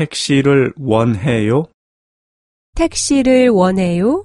택시를 원해요? 택시를 원해요?